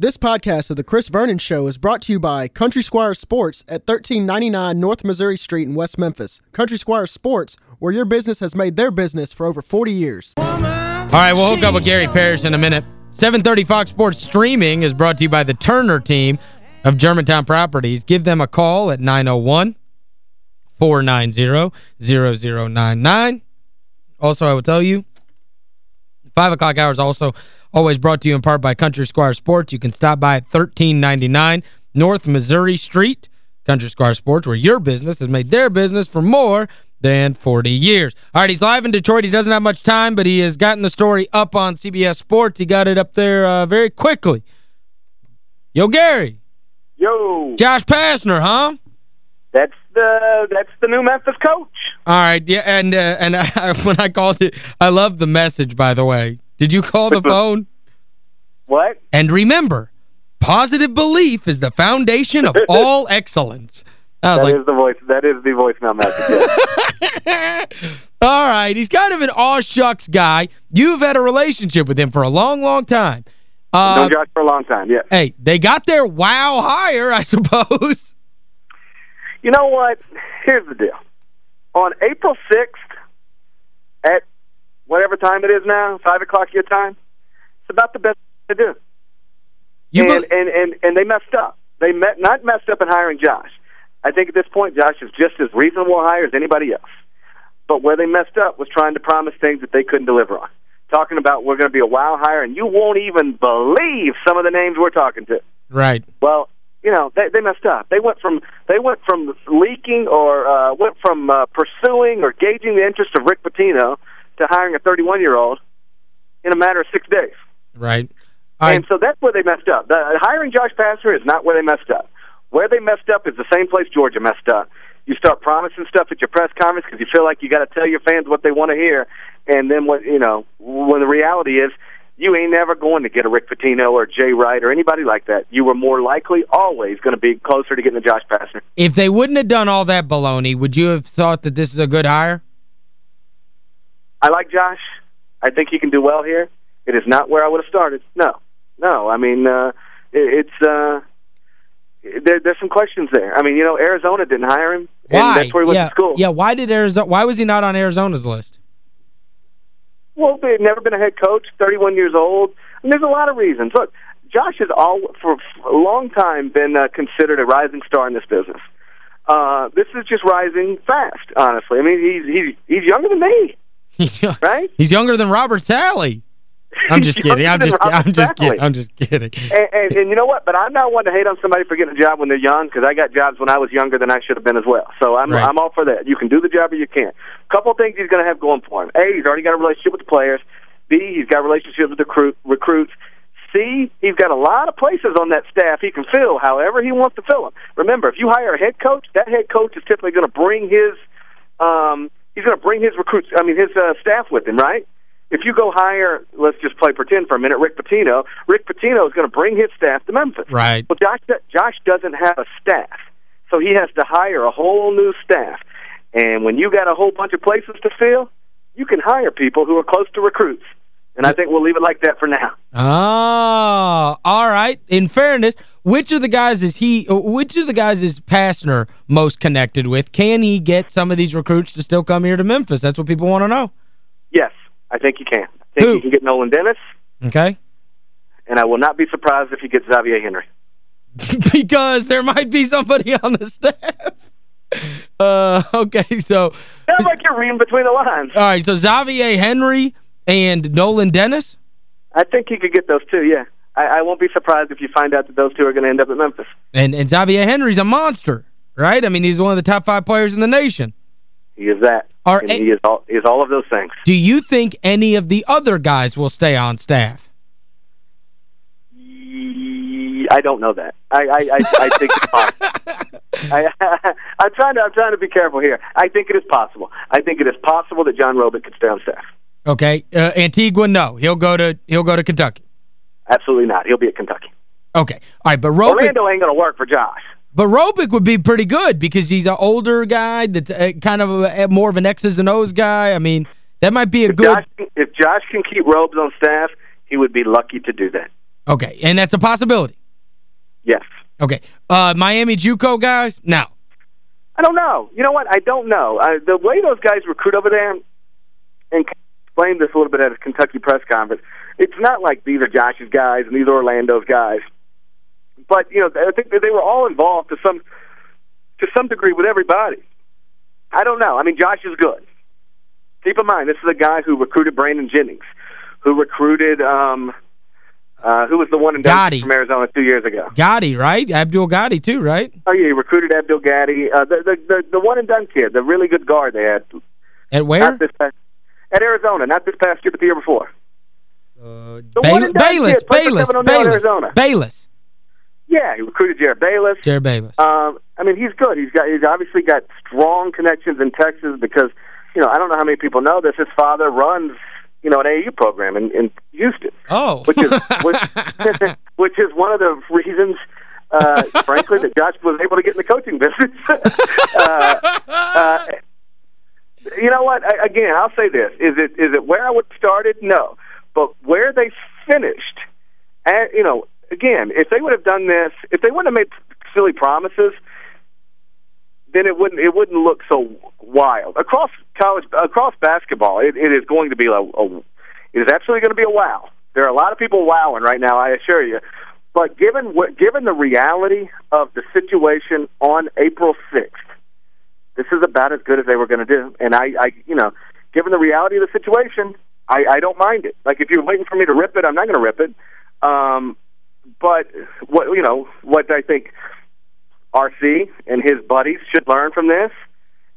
This podcast of The Chris Vernon Show is brought to you by Country Squire Sports at 1399 North Missouri Street in West Memphis. Country Squire Sports, where your business has made their business for over 40 years. All right, we'll hook up with Gary Parrish in a minute. 730 Fox Sports Streaming is brought to you by the Turner team of Germantown Properties. Give them a call at 901-490-0099. Also, I will tell you, 5 o'clock hours also always brought to you in part by Country Squire Sports. You can stop by at 1399 North Missouri Street, Country Squire Sports, where your business has made their business for more than 40 years. All right, he's live in Detroit. He doesn't have much time, but he has gotten the story up on CBS Sports. He got it up there uh, very quickly. Yo, Gary. Yo. Josh Pastner, huh? That's the that's the new Memphis coach. All right, yeah, and uh, and I, when I called it, I love the message, by the way. Did you call the phone? What? And remember, positive belief is the foundation of all excellence. That like, is the voice. That is the voicemail message. all right, he's kind of an aw shucks guy. You've had a relationship with him for a long, long time. Uh, Known Josh for a long time, yes. Hey, they got their wow hire, I suppose. You know what? Here's the deal. On April 6th, at whatever time it is now, 5 o'clock your time, it's about the best to do. You and, and, and, and they messed up. They met, not messed up in hiring Josh. I think at this point, Josh is just as reasonable a hire as anybody else. But where they messed up was trying to promise things that they couldn't deliver on. Talking about we're going to be a wow hire, and you won't even believe some of the names we're talking to. Right. Well, you know they they messed up. They went from they went from leaking or uh, went from uh, pursuing or gauging the interest of Rick Pitino to hiring a 31 year old in a matter of six days. Right. I... And so that's where they messed up. The, hiring Josh Pastner is not where they messed up. Where they messed up is the same place Georgia messed up. You start promising stuff at your press conference because you feel like you got to tell your fans what they want to hear, and then what you know when the reality is you ain't never going to get a Rick Pitino or Jay Wright or anybody like that. You were more likely always going to be closer to getting a Josh Pastner. If they wouldn't have done all that baloney, would you have thought that this is a good hire? I like Josh. I think he can do well here. It is not where I would have started. No. No. I mean, uh, it, it's... Uh, there, there's some questions there. I mean, you know, Arizona didn't hire him. Why? that's where he went yeah, to school. Yeah, why did Arizona why was he not on Arizona's list? Well, they've never been a head coach, 31 years old. And there's a lot of reasons. Look, Josh has all for a long time been uh, considered a rising star in this business. Uh, this is just rising fast, honestly. I mean, he's he's he's younger than me. He's right? He's younger than Robert Saleh. I'm just kidding. I'm just I'm just kidding. I'm just kidding. And, and, and you know what? But I'm not one to hate on somebody for getting a job when they're young because I got jobs when I was younger than I should have been as well. So I'm right. I'm all for that. You can do the job or you can't. Couple things he's going to have going for him. A, he's already got a relationship with the players. B, he's got relationships with the recruit, recruits. C, he's got a lot of places on that staff he can fill however he wants to fill them. Remember, if you hire a head coach, that head coach is typically going to bring his um, he's going to bring his recruits, I mean his uh, staff with him, right? If you go hire, let's just play pretend for a minute, Rick Pitino. Rick Pitino is going to bring his staff to Memphis. Right. Well, Josh, Josh doesn't have a staff, so he has to hire a whole new staff. And when you got a whole bunch of places to fill, you can hire people who are close to recruits. And I think we'll leave it like that for now. Oh, all right. In fairness, which of the guys is he which of the guys is Pastner most connected with? Can he get some of these recruits to still come here to Memphis? That's what people want to know. Yes, I think he can. I think Who? he can get Nolan Dennis. Okay. And I will not be surprised if he gets Xavier Henry. because there might be somebody on the staff. Uh, okay, so... Sounds like you're reading between the lines. All right, so Xavier Henry and Nolan Dennis? I think he could get those two, yeah. I, I won't be surprised if you find out that those two are going to end up at Memphis. And, and Xavier Henry's a monster, right? I mean, he's one of the top five players in the nation. He is that. Are and he is all, he is all of those things. Do you think any of the other guys will stay on staff? I don't know that. I I I, I think it's possible. I, I'm trying to I'm trying to be careful here. I think it is possible. I think it is possible that John Robic could stay on staff. Okay. Uh, Antigua, no. He'll go to he'll go to Kentucky. Absolutely not. He'll be at Kentucky. Okay. All right, but Robic Orlando ain't going to work for Josh. But Robic would be pretty good because he's an older guy that's uh, kind of a, a, more of an X's and O's guy. I mean, that might be a if good... Josh, if Josh can keep Robes on staff, he would be lucky to do that. Okay, and that's a possibility? Yes. Okay. Uh, Miami JUCO guys? No. I don't know. You know what? I don't know. Uh, the way those guys recruit over there, and explained this a little bit at a Kentucky press conference, it's not like these are Josh's guys and these are Orlando's guys. But, you know, I think they were all involved to some to some degree with everybody. I don't know. I mean, Josh is good. Keep in mind, this is a guy who recruited Brandon Jennings, who recruited um, uh, who was the one in Gaddy. from Arizona two years ago? Gaddy, right? Abdul Gaddy, too, right? Oh, yeah, he recruited Abdul Gaddy. Uh, the, the, the, the one and done kid, the really good guard they had. At where? At Arizona, not this past year, but the year before. Uh, Bayless, Bayless, Bayless, Bayless, Bayless. Yeah, he recruited Jerryd Bayless. Jerryd Bayless. Um, I mean, he's good. He's got he's obviously got strong connections in Texas because, you know, I don't know how many people know this. His father runs you know, an AAU program in, in Houston. Oh. Which is, which, which is one of the reasons, uh, frankly, that Josh was able to get in the coaching business. uh, uh, you know what? I, again, I'll say this: is it is it where I would started? No, but where they finished, and you know, again, if they would have done this, if they wouldn't have made silly promises, then it wouldn't it wouldn't look so wild across college across basketball. It, it is going to be a, a it is absolutely going to be a wow. There are a lot of people wowing right now, I assure you. But given what given the reality of the situation on April sixth, this is about as good as they were going to do. And I, I, you know, given the reality of the situation, I, I don't mind it. Like if you're waiting for me to rip it, I'm not going to rip it. Um, but what you know, what I think RC and his buddies should learn from this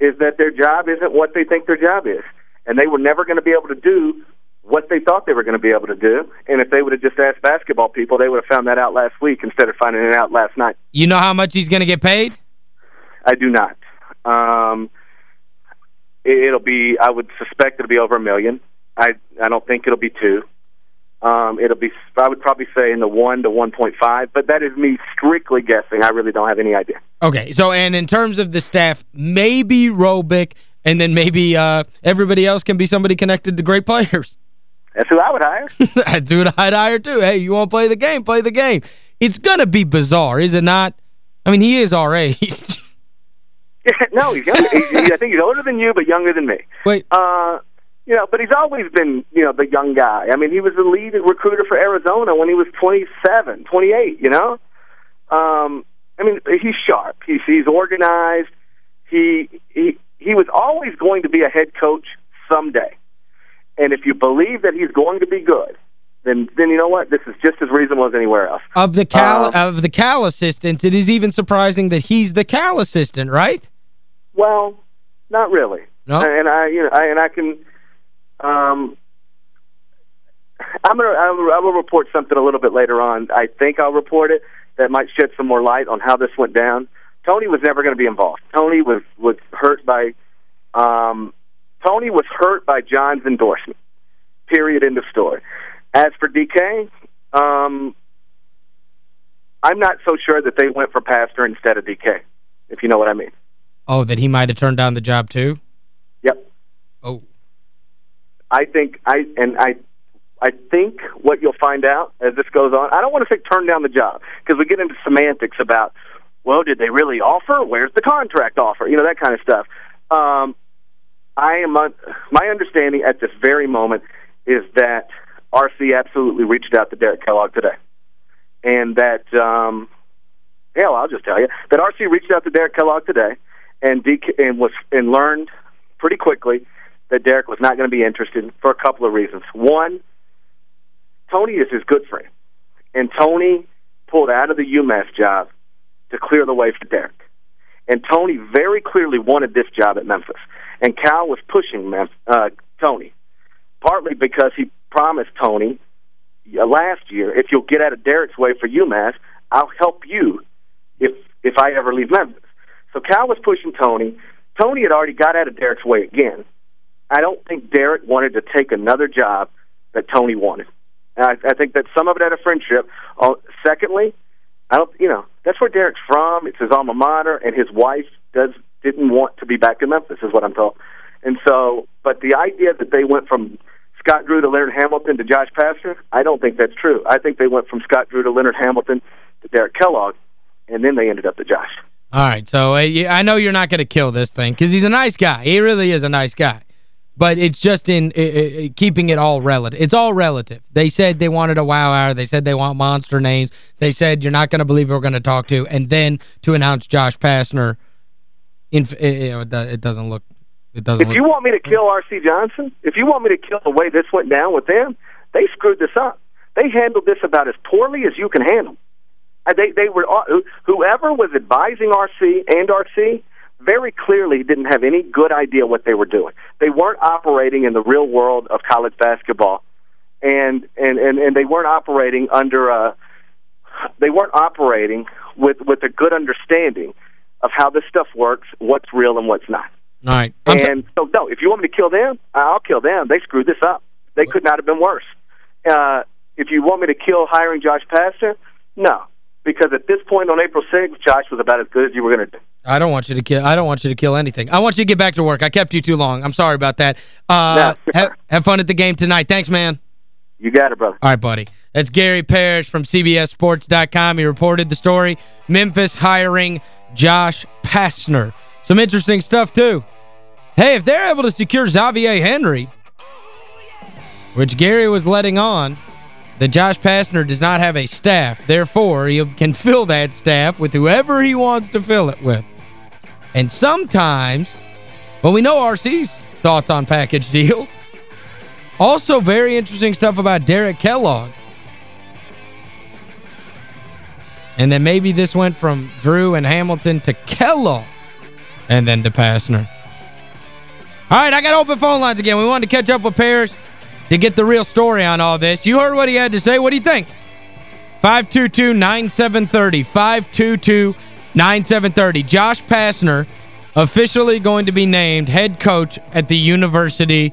is that their job isn't what they think their job is. And they were never going to be able to do what they thought they were going to be able to do. And if they would have just asked basketball people, they would have found that out last week instead of finding it out last night. You know how much he's going to get paid? I do not. Um, it'll be, I would suspect it'll be over a million. I I don't think it'll be two. Um, it'll be, I would probably say in the 1 to 1.5, but that is me strictly guessing. I really don't have any idea. Okay, so and in terms of the staff, maybe Robic, and then maybe uh, everybody else can be somebody connected to great players. That's who I would hire. That's who I'd hire too. Hey, you want to play the game, play the game. It's going to be bizarre, is it not? I mean, he is our age. no, he's younger. He's, I think he's older than you, but younger than me. Wait. Uh, you know, but he's always been, you know, the young guy. I mean, he was the lead recruiter for Arizona when he was 27, 28, you know? Um, I mean, he's sharp. He's, he's organized. He, he, he was always going to be a head coach someday. And if you believe that he's going to be good, then then you know what? This is just as reasonable as anywhere else. Of the Cal um, of the Cal assistants, it is even surprising that he's the Cal assistant, right? Well, not really. No. And I you know, I, and I can um, I'm gonna I will, I will report something a little bit later on. I think I'll report it that might shed some more light on how this went down. Tony was never going to be involved. Tony was was hurt by um, Tony was hurt by John's endorsement. Period. End of story. As for DK, um, I'm not so sure that they went for Pastner instead of DK, if you know what I mean. Oh, that he might have turned down the job too? Yep. Oh. I think I and I I think what you'll find out as this goes on, I don't want to say turn down the job because we get into semantics about, well, did they really offer? Where's the contract offer? You know that kind of stuff. Um, I am un- my understanding at this very moment is that RC absolutely reached out to Derek Kellogg today, and that um, hell, I'll just tell you that RC reached out to Derek Kellogg today, and DK, and was and learned pretty quickly that Derek was not going to be interested for a couple of reasons. One, Tony is his good friend, and Tony pulled out of the UMass job to clear the way for Derek. And Tony very clearly wanted this job at Memphis, and Cal was pushing Mem- uh, Tony, partly because he promised Tony last year, if you'll get out of Derek's way for UMass, I'll help you if if I ever leave Memphis. So Cal was pushing Tony. Tony had already got out of Derek's way again, I don't think Derek wanted to take another job that Tony wanted. And I, I think that some of it had a friendship. Uh, secondly, I don't, you know, that's where Derek's from. It's his alma mater, and his wife does didn't want to be back in Memphis, is what I'm told. And so, but the idea that they went from Scott Drew to Leonard Hamilton to Josh Pastner? I don't think that's true. I think they went from Scott Drew to Leonard Hamilton to Derek Kellogg, and then they ended up to Josh. All right, so uh, I know you're not going to kill this thing because he's a nice guy. He really is a nice guy. But it's just in uh, uh, keeping it all relative. It's all relative. They said they wanted a wow hour. They said they want monster names. They said you're not going to believe who we're going to talk to. And then to announce Josh Pastner, in, it, it doesn't look it doesn't If you want me to kill R.C. Johnson, if you want me to kill the way this went down with them, they screwed this up. They handled this about as poorly as you can handle. They they were uh, whoever was advising RC and RC very clearly didn't have any good idea what they were doing. They weren't operating in the real world of college basketball, and and and, and they weren't operating under a they weren't operating with with a good understanding of how this stuff works, what's real and what's not. All right. I'm and so, no, if you want me to kill them, I'll kill them. They screwed this up. They could not have been worse. Uh, if you want me to kill hiring Josh Pastner, no, because at this point on April 6th, Josh was about as good as you were going to do. I don't want you to kill I don't want you to kill anything. I want you to get back to work. I kept you too long. I'm sorry about that. Uh, no, have, have fun at the game tonight. Thanks, man. You got it, brother. All right, buddy. That's Gary Parrish from CBSSports.com. He reported the story. Memphis hiring Josh Pastner. Some interesting stuff, too. Hey, if they're able to secure Xavier Henry, which Gary was letting on, that Josh Pastner does not have a staff. Therefore, he can fill that staff with whoever he wants to fill it with. And sometimes, well, we know RC's thoughts on package deals. Also, very interesting stuff about Derek Kellogg. And then maybe this went from Drew and Hamilton to Kellogg and then to Pastner. All right, I got open phone lines again. We wanted to catch up with Parrish to get the real story on all this. You heard what he had to say. What do you think? 522-9730. 522-9730. Josh Pastner officially going to be named head coach at the University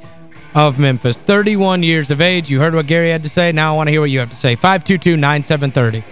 of Memphis. 31 years of age. You heard what Gary had to say. Now I want to hear what you have to say. 522-9730.